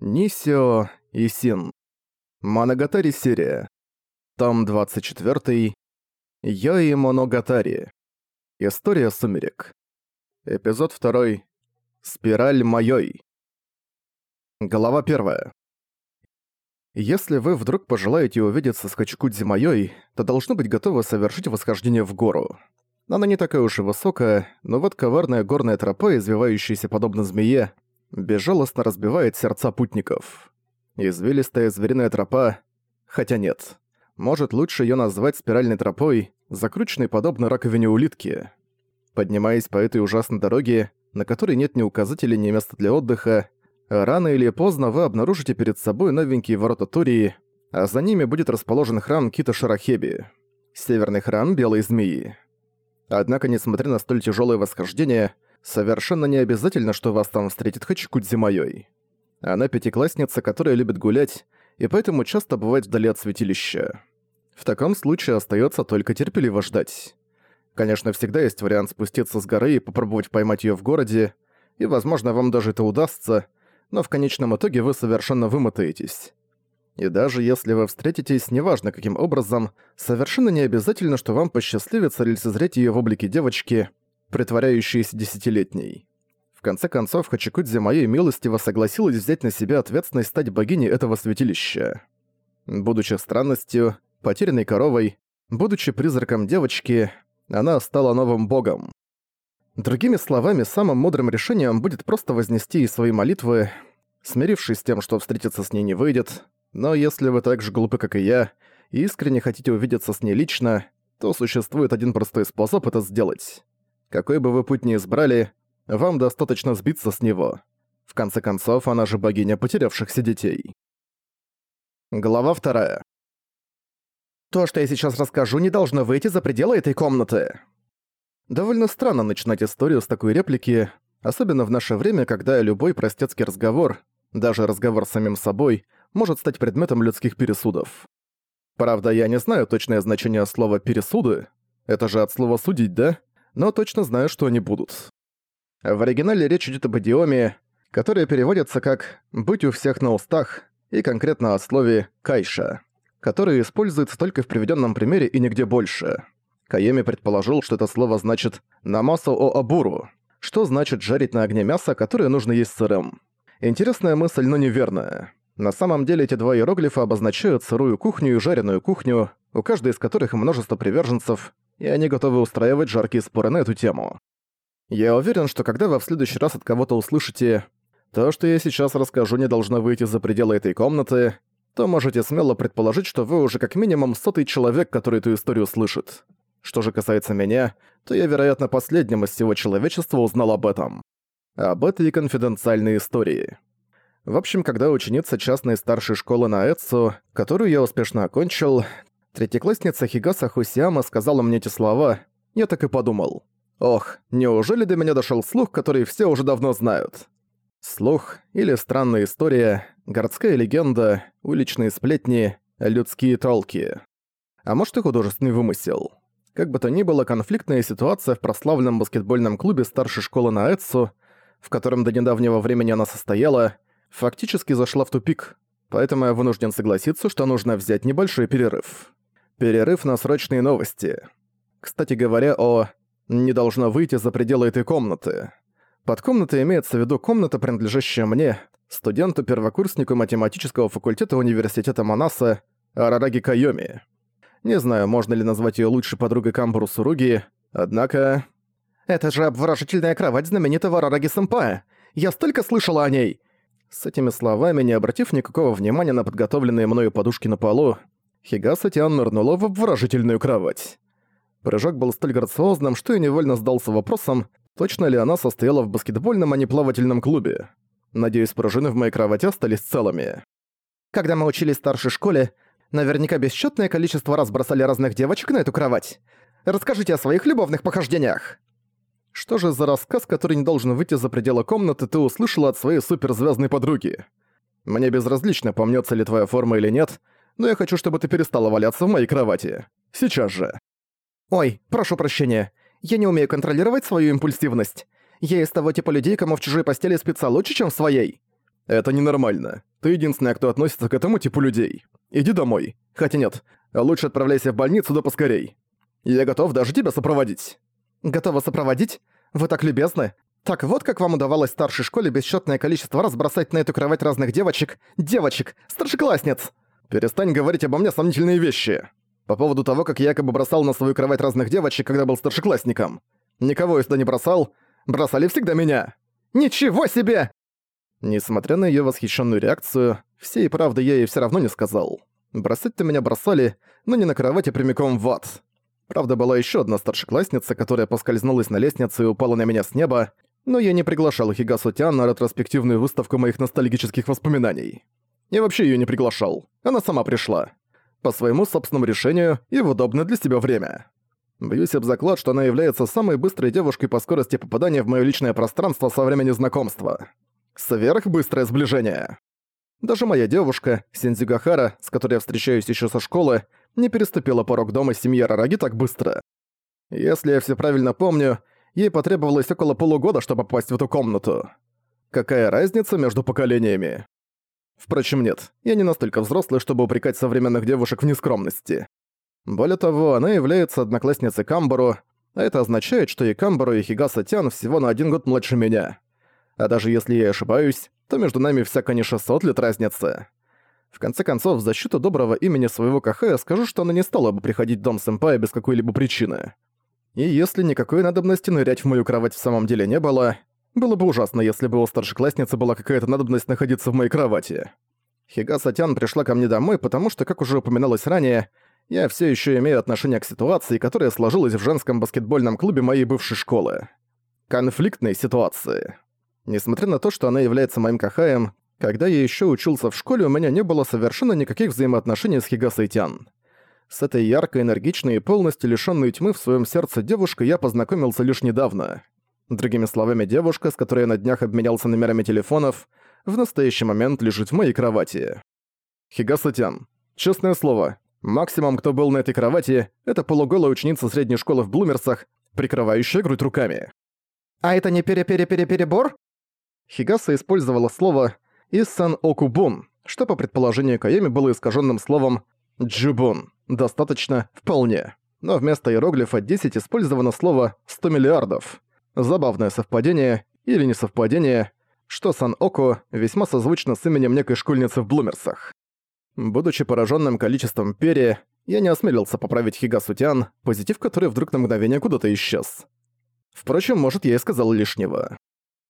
Нисио и Син. Моногатари серия. Том 24. Йои Моногатари. История сумерек. Эпизод 2. Спираль Майой. Глава 1. Если вы вдруг пожелаете увидеться с Хачикудзи Майой, то должны быть готовы совершить восхождение в гору. Она не такая уж и высокая, но вот коварная горная тропа, извивающаяся подобно змее, безжалостно разбивает сердца путников. Извилистая звериная тропа... Хотя нет. Может, лучше её назвать спиральной тропой, закрученной подобно раковине улитки. Поднимаясь по этой ужасной дороге, на которой нет ни указателей, ни места для отдыха, рано или поздно вы обнаружите перед собой новенькие ворота Турии, а за ними будет расположен храм Кита Шарахеби. Северный храм Белой Змеи. Однако, несмотря на столь тяжелое восхождение, совершенно не обязательно, что вас там встретит Хачикудзи Майой. Она пятиклассница, которая любит гулять, и поэтому часто бывает вдали от святилища. В таком случае остается только терпеливо ждать. Конечно, всегда есть вариант спуститься с горы и попробовать поймать ее в городе, и, возможно, вам даже это удастся, но в конечном итоге вы совершенно вымотаетесь. И даже если вы встретитесь, неважно каким образом, совершенно не обязательно, что вам посчастливится лицезреть ее в облике девочки, притворяющейся десятилетней. В конце концов, Хачикудзи моей милостиво согласилась взять на себя ответственность стать богиней этого святилища. Будучи странностью, потерянной коровой, будучи призраком девочки, она стала новым богом. Другими словами, самым мудрым решением будет просто вознести ей свои молитвы, смирившись с тем, что встретиться с ней не выйдет, но если вы так же глупы, как и я, и искренне хотите увидеться с ней лично, то существует один простой способ это сделать. Какой бы вы путь ни избрали, вам достаточно сбиться с него. В конце концов, она же богиня потерявшихся детей. Глава вторая. То, что я сейчас расскажу, не должно выйти за пределы этой комнаты. Довольно странно начинать историю с такой реплики, особенно в наше время, когда любой простецкий разговор, даже разговор с самим собой — может стать предметом людских пересудов. Правда, я не знаю точное значение слова «пересуды», это же от слова «судить», да? Но точно знаю, что они будут. В оригинале речь идет об идиоме, которая переводится как «быть у всех на устах» и конкретно о слове «кайша», которое используется только в приведенном примере и нигде больше. Кайеми предположил, что это слово значит «намасу о абуру», что значит жарить на огне мясо, которое нужно есть сырым. Интересная мысль, но неверная. На самом деле эти два иероглифа обозначают сырую кухню и жареную кухню, у каждой из которых множество приверженцев, и они готовы устраивать жаркие споры на эту тему. Я уверен, что когда вы в следующий раз от кого-то услышите «то, что я сейчас расскажу, не должно выйти за пределы этой комнаты», то можете смело предположить, что вы уже как минимум сотый человек, который эту историю слышит. Что же касается меня, то я, вероятно, последним из всего человечества узнал об этом. Об этой конфиденциальной истории. В общем, когда ученица частной старшей школы на Эцу, которую я успешно окончил, третьеклассница Хигаса Хусиама сказала мне эти слова, я так и подумал. Ох, неужели до меня дошел слух, который все уже давно знают? Слух или странная история, городская легенда, уличные сплетни, людские толки. А может и художественный вымысел. Как бы то ни было, конфликтная ситуация в прославленном баскетбольном клубе старшей школы на Эцу, в котором до недавнего времени она состояла, фактически зашла в тупик, поэтому я вынужден согласиться, что нужно взять небольшой перерыв. Перерыв на срочные новости. Кстати говоря, о «не должно выйти за пределы этой комнаты». Под комнатой имеется в виду комната, принадлежащая мне, студенту-первокурснику математического факультета университета Манаса Арараги Кайоми. Не знаю, можно ли назвать ее лучшей подругой Камбуру Суруги, однако... «Это же обворожительная кровать знаменитого Арараги-сэмпая! Я столько слышала о ней! С этими словами, не обратив никакого внимания на подготовленные мною подушки на полу, Хигаса Тиан нырнула в обворожительную кровать. Прыжок был столь грациозным, что я невольно сдался вопросом, точно ли она состояла в баскетбольном, а не плавательном клубе. Надеюсь, пружины в моей кровати остались целыми. Когда мы учились в старшей школе, наверняка бесчетное количество раз бросали разных девочек на эту кровать. Расскажите о своих любовных похождениях. Что же за рассказ, который не должен выйти за пределы комнаты, ты услышала от своей суперзвездной подруги? Мне безразлично, помнется ли твоя форма или нет, но я хочу, чтобы ты перестала валяться в моей кровати. Сейчас же. Ой, прошу прощения. Я не умею контролировать свою импульсивность. Я из того типа людей, кому в чужой постели спится лучше, чем в своей. Это ненормально. Ты единственная, кто относится к этому типу людей. Иди домой. Хотя нет, лучше отправляйся в больницу да поскорей. Я готов даже тебя сопроводить». «Готова сопроводить? Вы так любезны. Так вот как вам удавалось в старшей школе бесчетное количество раз бросать на эту кровать разных девочек. Девочек! Старшеклассниц!» «Перестань говорить обо мне сомнительные вещи. По поводу того, как я якобы бросал на свою кровать разных девочек, когда был старшеклассником. Никого я сюда не бросал. Бросали всегда меня». «Ничего себе!» Несмотря на её восхищенную реакцию, всей правды я ей всё равно не сказал. Бросать-то меня бросали, но не на кровати, прямиком в ад. Правда, была ещё одна старшеклассница, которая поскользнулась на лестнице и упала на меня с неба, но я не приглашал Хигасу Тян на ретроспективную выставку моих ностальгических воспоминаний. Я вообще её не приглашал. Она сама пришла. По своему собственному решению и в удобное для себя время. Бьюсь об заклад, что она является самой быстрой девушкой по скорости попадания в моё личное пространство со времени знакомства. Сверхбыстрое сближение. Даже моя девушка, Синдзюгахара, с которой я встречаюсь еще со школы, не переступила порог дома семьи Рараги так быстро. Если я все правильно помню, ей потребовалось около полугода, чтобы попасть в эту комнату. Какая разница между поколениями? Впрочем, нет, я не настолько взрослый, чтобы упрекать современных девушек в нескромности. Более того, она является одноклассницей Камбару, а это означает, что и Камбару, и Хигаса Тян всего на один год младше меня. А даже если я ошибаюсь, то между нами всяко не 600 лет разницы. В конце концов, в защиту доброго имени своего Кахая скажу, что она не стала бы приходить в дом сэмпая без какой-либо причины. И если никакой надобности нырять в мою кровать в самом деле не было, было бы ужасно, если бы у старшеклассницы была какая-то надобность находиться в моей кровати. Хигаса Тян пришла ко мне домой, потому что, как уже упоминалось ранее, я все еще имею отношение к ситуации, которая сложилась в женском баскетбольном клубе моей бывшей школы. Конфликтной ситуации. Несмотря на то, что она является моим кахаем, когда я еще учился в школе, у меня не было совершенно никаких взаимоотношений с Хигасой Тян. С этой яркой, энергичной и полностью лишённой тьмы в своем сердце девушкой я познакомился лишь недавно. Другими словами, девушка, с которой я на днях обменялся номерами телефонов, в настоящий момент лежит в моей кровати. Хигаса Тян. Честное слово, максимум, кто был на этой кровати, это полуголая ученица средней школы в Блумерсах, прикрывающая грудь руками. «А это не пере-пере-пере-перебор?» Хигаса использовала слово «иссан окубун», что по предположению Кайоми было искаженным словом «джубун». Достаточно «вполне». Но вместо иероглифа 10 использовано слово «100 миллиардов». Забавное совпадение, или не совпадение, что Сан-Оку весьма созвучно с именем некой школьницы в Блумерсах. Будучи пораженным количеством перья, я не осмелился поправить Хигасутян, позитив который вдруг на мгновение куда-то исчез. Впрочем, может, я и сказал лишнего.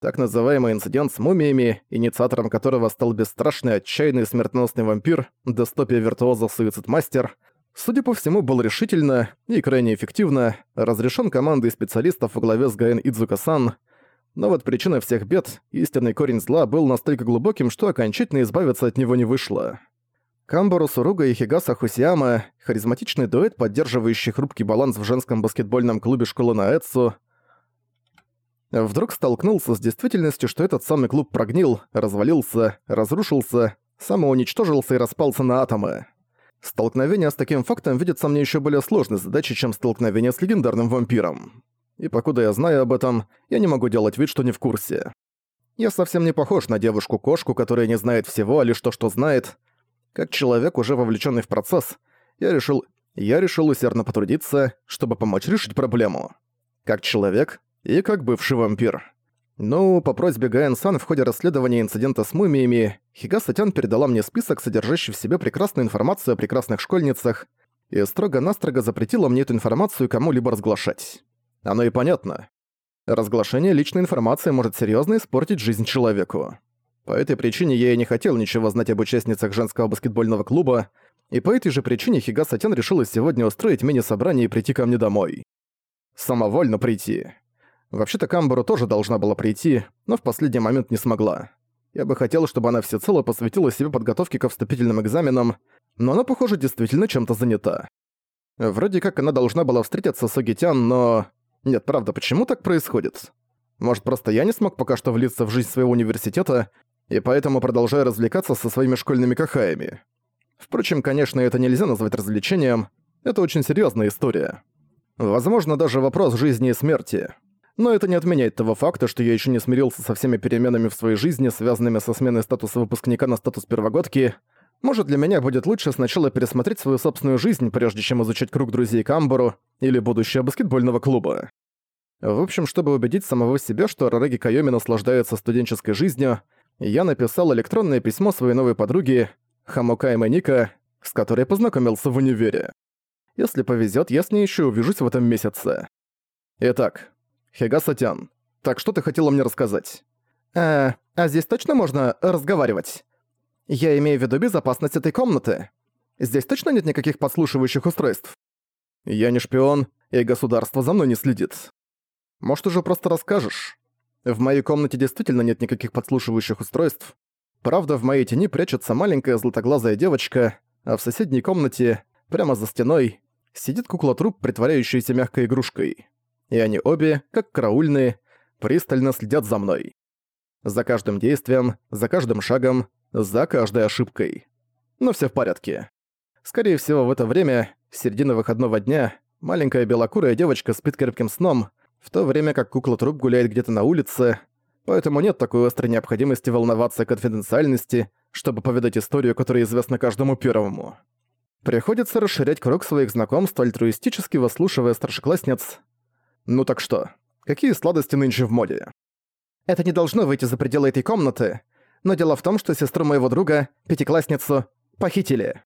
Так называемый инцидент с мумиями, инициатором которого стал бесстрашный, отчаянный смертоносный вампир, дистопия виртуоза Суицид-мастер, судя по всему, был решительно и крайне эффективно разрешен командой специалистов во главе с Гаэн Идзука-сан, но вот причина всех бед, истинный корень зла, был настолько глубоким, что окончательно избавиться от него не вышло. Камбару Суруга и Хигаса Хусиама, харизматичный дуэт, поддерживающий хрупкий баланс в женском баскетбольном клубе школы Наэцу, вдруг столкнулся с действительностью, что этот самый клуб прогнил, развалился, разрушился, самоуничтожился и распался на атомы. Столкновение с таким фактом видится мне еще более сложной задачей, чем столкновение с легендарным вампиром. И покуда я знаю об этом, я не могу делать вид, что не в курсе. Я совсем не похож на девушку-кошку, которая не знает всего, а лишь то, что знает. Как человек, уже вовлеченный в процесс, я решил... Я решил усердно потрудиться, чтобы помочь решить проблему. Как человек, и как бывший вампир. Ну, по просьбе Гаэн-сан в ходе расследования инцидента с мумиями, Хигаса Тян передала мне список, содержащий в себе прекрасную информацию о прекрасных школьницах, и строго-настрого запретила мне эту информацию кому-либо разглашать. Оно и понятно. Разглашение личной информации может серьезно испортить жизнь человеку. По этой причине я и не хотел ничего знать об участницах женского баскетбольного клуба, и по этой же причине Хигаса Тян решила сегодня устроить мини-собрание и прийти ко мне домой. Самовольно прийти. Вообще-то Камбару тоже должна была прийти, но в последний момент не смогла. Я бы хотел, чтобы она всецело посвятила себе подготовке ко вступительным экзаменам, но она, похоже, действительно чем-то занята. Вроде как она должна была встретиться с Огитян, но... Нет, правда, почему так происходит? Может, просто я не смог пока что влиться в жизнь своего университета, и поэтому продолжаю развлекаться со своими школьными кахаями. Впрочем, конечно, это нельзя назвать развлечением, это очень серьезная история. Возможно, даже вопрос жизни и смерти. Но это не отменяет того факта, что я еще не смирился со всеми переменами в своей жизни, связанными со сменой статуса выпускника на статус первогодки. Может, для меня будет лучше сначала пересмотреть свою собственную жизнь, прежде чем изучать круг друзей Камбару или будущее баскетбольного клуба. В общем, чтобы убедить самого себя, что Рараги Кайоми наслаждается студенческой жизнью, я написал электронное письмо своей новой подруге, Хамокай Маника, с которой познакомился в универе. Если повезет, я с ней еще увижусь в этом месяце. Итак, Хигаса-тян, так что ты хотела мне рассказать? Э, а здесь точно можно разговаривать? Я имею в виду безопасность этой комнаты. Здесь точно нет никаких подслушивающих устройств? Я не шпион, и государство за мной не следит. Может, уже просто расскажешь? В моей комнате действительно нет никаких подслушивающих устройств. Правда, в моей тени прячется маленькая златоглазая девочка, а в соседней комнате, прямо за стеной, сидит кукла-труп, притворяющаяся мягкой игрушкой и они обе, как караульные, пристально следят за мной. За каждым действием, за каждым шагом, за каждой ошибкой. Но все в порядке. Скорее всего, в это время, середина выходного дня, маленькая белокурая девочка спит крепким сном, в то время как кукла-труп гуляет где-то на улице, поэтому нет такой острой необходимости волноваться о конфиденциальности, чтобы поведать историю, которая известна каждому первому. Приходится расширять круг своих знакомств, альтруистически выслушивая старшеклассниц, ну так что, какие сладости нынче в моде? Это не должно выйти за пределы этой комнаты, но дело в том, что сестру моего друга, пятиклассницу, похитили.